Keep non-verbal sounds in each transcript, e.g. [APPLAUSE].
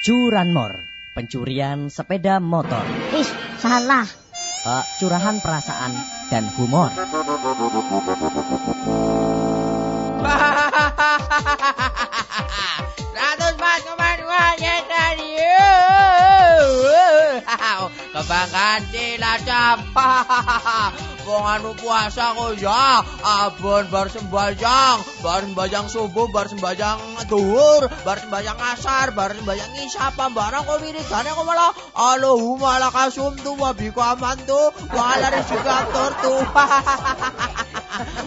Curanmor, pencurian sepeda motor. Ih, salah. Uh, curahan perasaan dan humor. Ratus mas kemanuannya dari Kebanggaan cilacap Wong anu puasa kok ya Abon bar sembahyang Bar sembahyang subuh Bar sembahyang duhur Bar sembahyang asar Bar sembahyang isya Pembarang kok wiridane kok malah Allahumma lakasum tu Wabiko aman tu Wala resigator tu [LAUGHS]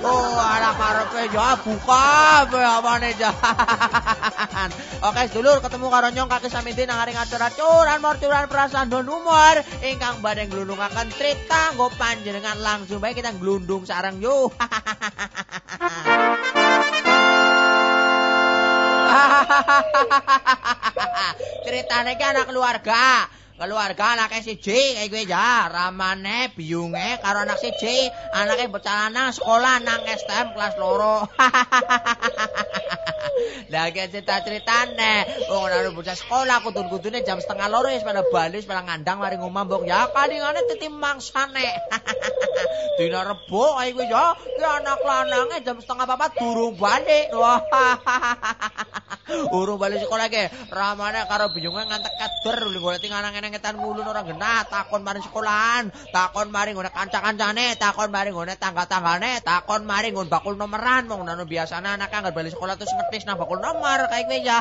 Oh, anak karepe ya buka apa jahan. [LAUGHS] Oke, sedulur ketemu karo nyong kaki samiti nang aring atur-aturan morturan perasaan dan humor ingkang badhe glundungaken cerita nggo panjenengan langsung baik kita glundung sarang yo. [LAUGHS] [LAUGHS] Ceritane ki anak keluarga. Keluarga anaknya siji kayak gue ya. Ramane biunge karo anak siji. Anaknya bocah lanang sekolah nang STM kelas loro [LAUGHS] lagi cerita ceritane wong ana bocah sekolah kudun kudune jam setengah loro wis pada bali pada ngandang mari ngomong mbok ya kalingane titi mangsane [LAUGHS] dina rebo kayak gue ya ki anak lanangnya jam setengah papat durung balik. [LAUGHS] Wah. Urung balik sekolah ke ramane karo biunge ngantek kader golek anak ngetan ngulun orang genah, takon mari sekolahan, takon mari ngone kanca-kancane, takon mari ngone tangga-tanggane, takon mari ngon bakul nomeran, mong nano biasana anak anggar balik sekolah terus ngetis nang bakul nomor kayak gue ya.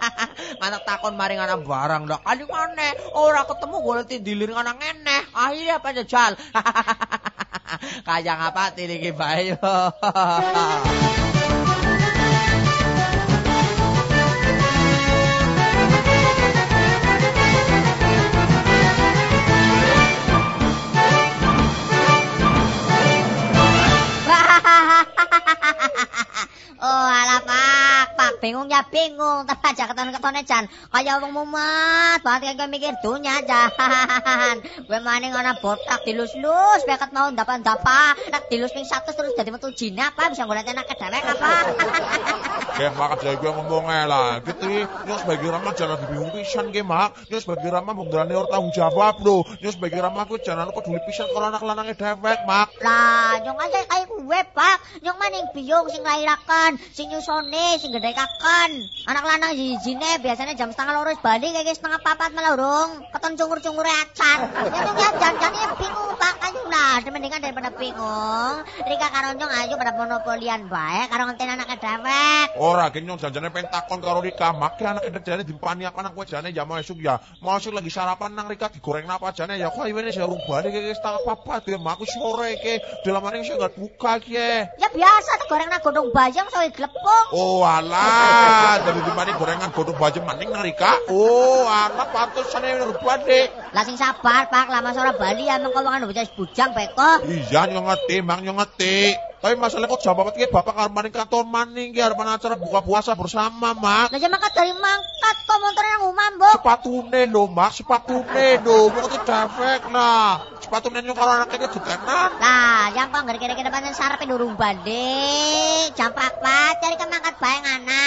[LAUGHS] Anak takon mari ngana barang dah kali mana orang ketemu golek dilir ngana ngene. Akhirnya [LAUGHS] apa jajal. Ngapa tini bayo. [LAUGHS] bingung ya bingung, tapi aja keton-ketone jan. Kaya wong mumet, banget kayak mikir dunya jan. [LAUGHS] Gue maning ana botak dilus-lus, bekat mau dapat-dapat, nak dilus ping satu terus jadi metu jina apa bisa golek enak kedewek apa. Oke, [LAUGHS] mak aja gue ngomong lah. Gitu, nyos sebagai ramah jangan bingung pisan ge mak. Nyos sebagai ramah menggelani orang tanggung jawab lo. Nyos sebagai ramah gue jangan peduli pisan kalau anak lanangnya dewek mak. Lah, nyong aja kayak gue pak, nyong maning biung sing lairakan, sing nyusone, sing gedekakan. Anak lanang jine biasanya jam setengah loro balik kayak setengah papat malah urung. Keton cungur-cungur acan. Nyong ya jangan bingung pak ayo lah, mendingan daripada bingung. Rika karo nyong ayo pada monopolian bae karo ngenten anak dewek. Ora genyong janjane pengen takon karo Rika, make anak jane dimpani apa nang kowe jane jam esuk ya. Mau esuk lagi sarapan nang Rika digoreng apa jane ya kok iwene saya urung balik iki setengah papat ya aku sore iki dalamane sing enggak buka ki. Ya biasa goreng nang godhong bayam soe glepung. Oh alah, dari dimpani gorengan godhong bayam maning nang Rika. Oh, anak pantusane urung balik. Lah sing sabar Pak, lama sore Bali emang kok wong bocah bujang beko. Iya nyong ngerti, mang nyong ngerti. Tapi masalah kok jam apa bapak arep maning kantor maning ki arep acara buka puasa bersama, Mak. Lah jam mangkat dari mangkat kok motor nang omah, Mbok. Sepatune lho, Mak, sepatune lho. Kok itu defek nah. Sepatune nyong karo anak iki ditenan. Lah, yang kok ngeri-ngeri pancen sarepe durung balik. Jam 4 cari ke mangkat bae ngana.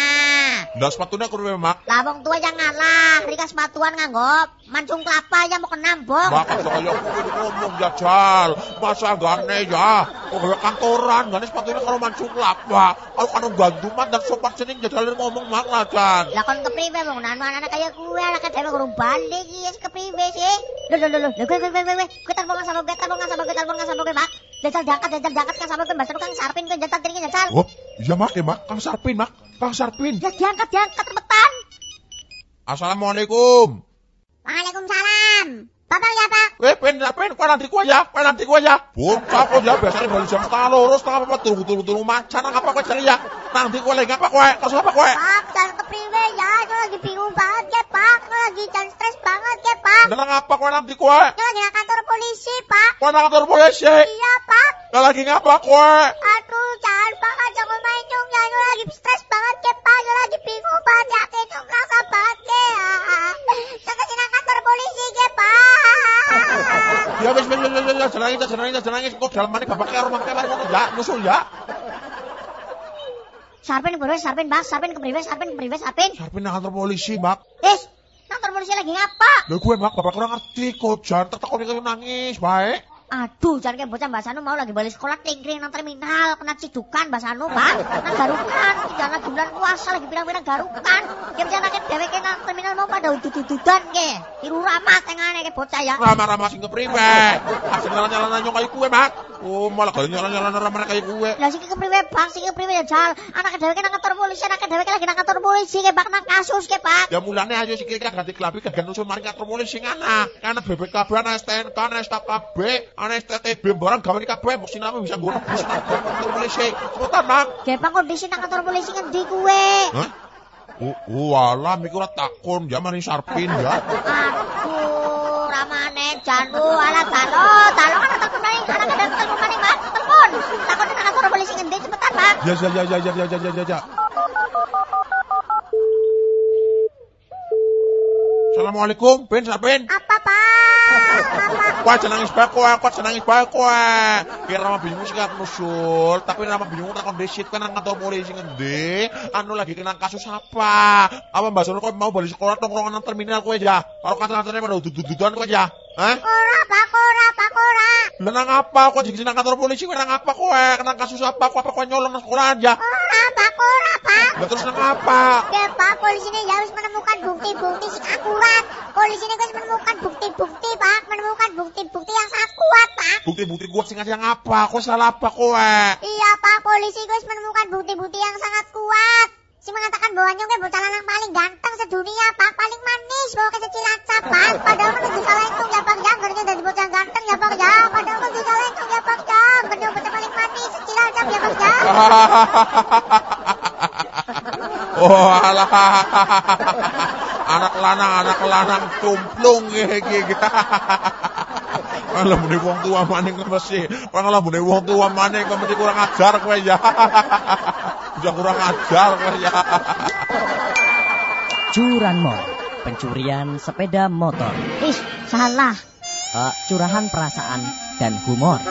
Lah sepatune kudu Mak. Lah wong tua yang ngalah, rika sepatuan nganggo mancung kelapa ya mau kena, Mbok. Mak kaya ngomong ya, Jal. Masa gane ya. Kok kantoran kan ganis sepatunya kalau mancung kelapa kalau kanu gantuman dan sopan cening jadalin ngomong mak lajan lah kan kepriwe wong nanu anak kaya gue anak dhewe kurang balik iki kepriwe sih lho lho lho lho gue gue gue gue gue telepon sama gue telepon sama gue telepon sama gue mak jajal diangkat jajal diangkat kan sama gue mbak kang sarpin gue jajal tiringnya jajal oh iya mak ya mak kang sarpin mak kang sarpin ya diangkat diangkat rebetan assalamualaikum Waalaikumsalam. Bapak ya Pak. Eh, pen, pen, kau nanti kau ya, kau nanti kau ya. Bocah kau ya, biasanya balik jam setengah lurus, setengah apa, tunggu, tunggu, tunggu, macan, apa kau cari ya? Nanti kau lagi apa kau? Terus apa kau? Pak, jangan kepriwe ya, aku lagi bingung banget ya Pak, aku lagi jangan stres banget ya Pak. Dalam apa kau nanti kau? Aku lagi nang kantor polisi Pak. Kau nang kantor polisi? Iya Pak. Kau lagi ngapa kau? Aduh, jangan main dong, ya, lagi stres banget ya Pak, lagi bingung banget ya, kerasa [LAUGHS] banget ya. Jangan nang kantor polisi ya Pak. Ya wis wis wis wis jalan aja jalan aja jalan aja kok dalam mana bapak karo mangke mari ngono ya nyusul ya. Sarpen kepriwe sarpen Bang sarpen kepriwe sarpen kepriwe sarpen. Sarpen nang kantor polisi, Mak. Wis, nang polisi lagi ngapa? Lho gue mak bapak kurang ngerti kok jangan iki nangis baik. Aduh, jangan kayak bocah Mbak Sanu mau lagi balik sekolah tingkring nang terminal, kena cidukan Mbak Sanu, Pak. Nang garukan, tidak lagi bulan puasa lagi bilang-bilang garukan. Dia bisa nakit dewek ke nang terminal mau pada udut-ududan ke. Tiru ramah tengahnya ke bocah ya. Ramah-ramah sing kepriwe. Asing nyala-nyala nyong mak. Oh malah kalau nyala-nyala ramah kayak gue. Lah sing kepriwe Bang, sing kepriwe ya Jal. Anak dewek nang kantor polisi, anak dewek lagi nang kantor polisi ke Bang nang kasus ke Pak. Ya mulane ayo sikil ganti klambi kagak nusul mari kantor polisi sing ana. Ana BPKB ana STNK ana STKB ana STTB barang gawe kabeh mesti nama bisa nggo nebus nang kantor polisi. Cepetan mak. Ke Bang kondisi nang kantor polisi ngendi kuwe? Hah? Oh, walah mikir ora takon zaman Sarpin ya. Aduh, ramane Janu, ala Jalo, Jalo kan telepon maning, anak ada telepon maning, Mas. Telepon. Takon nang kantor polisi ngendi cepetan, Pak. Ya ya ya ya ya ya ya ya ya. Assalamualaikum, Ben, Sarpin. Apa, Pak? Wah, kowe, kok jenangis bae kowe. Kira nama bingung sih gak nusul, tapi nama bingung tak kondesit kan nang kantor polisi ngendi? Anu lagi kena kasus apa? Apa Mbak Sono kok mau balik sekolah tongkrongan nang terminal kowe ya? Kalau kata-katanya pada duduk-dudukan kowe ya? Hah? Ora, Pak, ora, Pak, ora. Nang apa kok jadi nang kantor polisi nang apa kowe? Kena kasus apa? Kok apa kowe nyolong nang sekolah ya? Ora, Pak, ora, Pak. Lah terus nang apa? Oke, Pak, polisi ini harus menemukan bukti-bukti yang akurat. Polisi ini harus menemukan bukti-bukti, Pak. Menemukan bukti-bukti yang sangat kuat, Pak. Bukti-bukti kuat sing yang apa? Kok salah apa kowe? Iya, Pak, polisi harus menemukan bukti-bukti yang sangat kuat. Si mengatakan bahwa Nyong bocah lanang paling ganteng sedunia, Pak. Paling manis, bawa ke Cilacap, Pak. Padahal kan udah salah itu ya, Pak. Jangan kerja dari bocah ganteng ya, Pak. Ya. Padahal kan udah salah itu ya, Pak. Jangan kerja bocah paling manis Cilacap ya, Pak. Ya. [LAUGHS] oh alah. anak lanang, anak lanang cumplung iki. [LAUGHS] Alah muni wong tua maning mesti. Alah muni wong tua maning kok mesti kurang ajar kowe ya. Udah [LAUGHS] kurang ajar kowe ya. Curanmor, pencurian sepeda motor. Ih, salah. Eh, curahan perasaan dan humor.